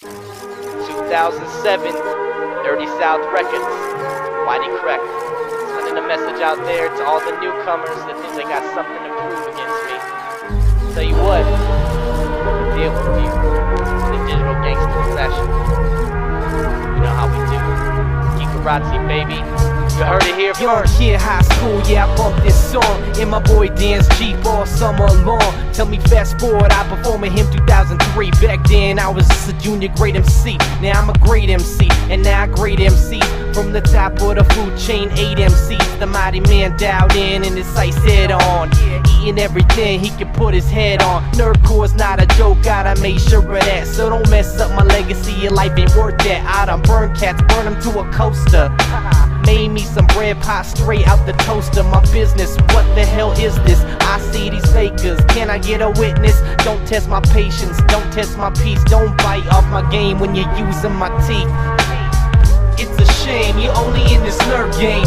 2007, Dirty South Records, Whitey Crack. Sending a message out there to all the newcomers that think they got something to prove against me. Tell you what, deal with you. The digital gangster session. You know how we do. Geekarazzi, baby. You heard it here Young first. kid, high school, yeah, I bumped this song in my boy Dan's Jeep all summer long. Tell me fast forward, I performed at him 2003. Back then, I was just a junior grade MC. Now I'm a great MC, and now I grade MC. From the top of the food chain, eight MCs. The mighty man dialed in and his sights head on. Eating everything he can put his head on. Nerdcore's not a joke, gotta make sure of that. So don't mess up my legacy, your life ain't worth that. I done burn cats, burn them to a coaster. Made me some bread pie straight out the toaster. My business, what the hell is this? I see these fakers. Can I get a witness? Don't test my patience, don't test my peace. Don't bite off my game when you're using my teeth. It's a shame you're only in this nerd game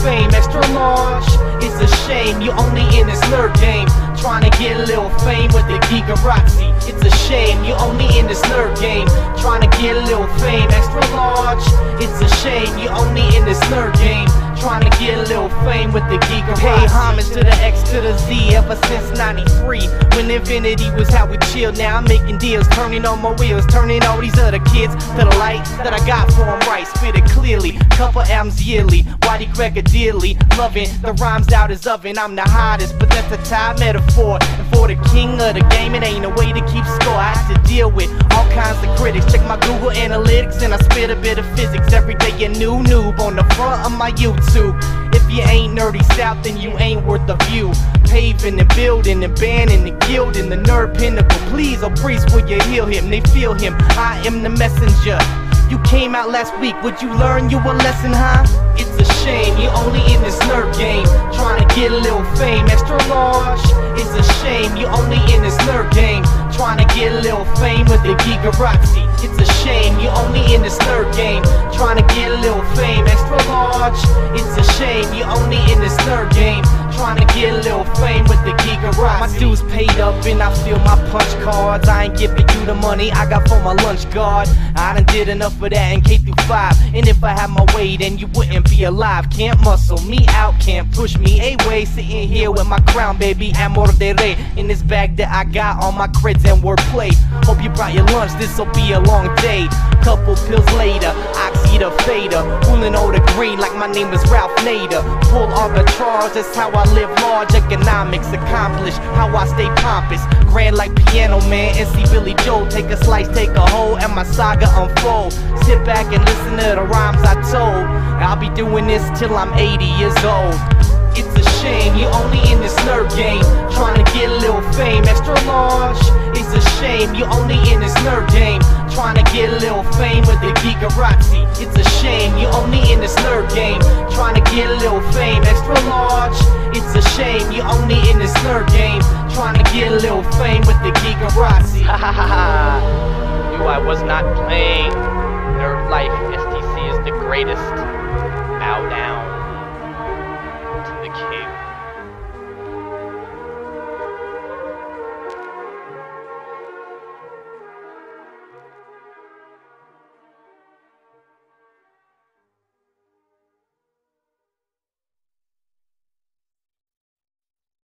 fame, extra large It's a shame you only in this nerd game. Trying to get a little fame with the Gigarazzi It's a shame you only in this nerd game. Trying to get a little fame, extra large It's a shame you only in this nerd game Trying to get a little fame with the Gigarazzi Pay homage to the X to the Z ever since 93 When infinity was how we chill. Now I'm making deals, turning on my wheels Turning all these other kids to the light that I got for 'em right. Spit it clearly, couple albums yearly YTCracker dearly, loving the rhymes out his oven. I'm the hottest, but that's a tie metaphor. And for the king of the game, it ain't a way to keep score. I have to deal with all kinds of critics. Check my Google Analytics and I spit a bit of physics. Every day a new noob on the front of my YouTube If you ain't nerdy south, then you ain't worth the view. Paving and building and banning and gilding The nerd pinnacle, please, oh priest, will you heal him? They feel him, I am the messenger. You came out last week, would you learn you a lesson, huh? It's a shame. You're only in this nerd game, trying to get a little fame, extra large. It's a shame. You're only in this nerd game, trying to get a little fame with the Gigarazzi. It's a shame. You're only in this nerd game, trying to get a little fame, extra It's a shame you only in this nerd game, trying to get a little fame with the Gigarazzi. My dues paid up and I feel my punch cards. I ain't giving you the money I got for my lunch guard. I done did enough of that in K through 5. And if I had my way, then you wouldn't be alive. Can't muscle me out, can't push me away. Sitting here with my crown, baby, amor de rey. In this bag that I got all my creds and wordplay. Hope you brought your lunch, this'll be a long day. Couple pills later, oxy the fader. Pulling all the green like my name is Ralph Nader. Pull arbitrage, that's how I live large. Economics accomplished, how I stay pompous. Grand like piano man, see Billy Joel take a slice, take a hole, and my saga unfold. Sit back and listen to the rhymes I told. I'll be doing this till I'm 80 years old. It's a shame you're only in this nerd game, trying to get a little fame, extra large. Shame you're only in this nerd game, trying to get a little fame with the Gigarazzi. It's a shame you're only in this nerd game, trying to get a little fame, extra large. It's a shame you're only in this nerd game, trying to get a little fame with the Gigarazzi. Ha ha ha ha. Knew I was not playing. Nerd Life, STC is the greatest.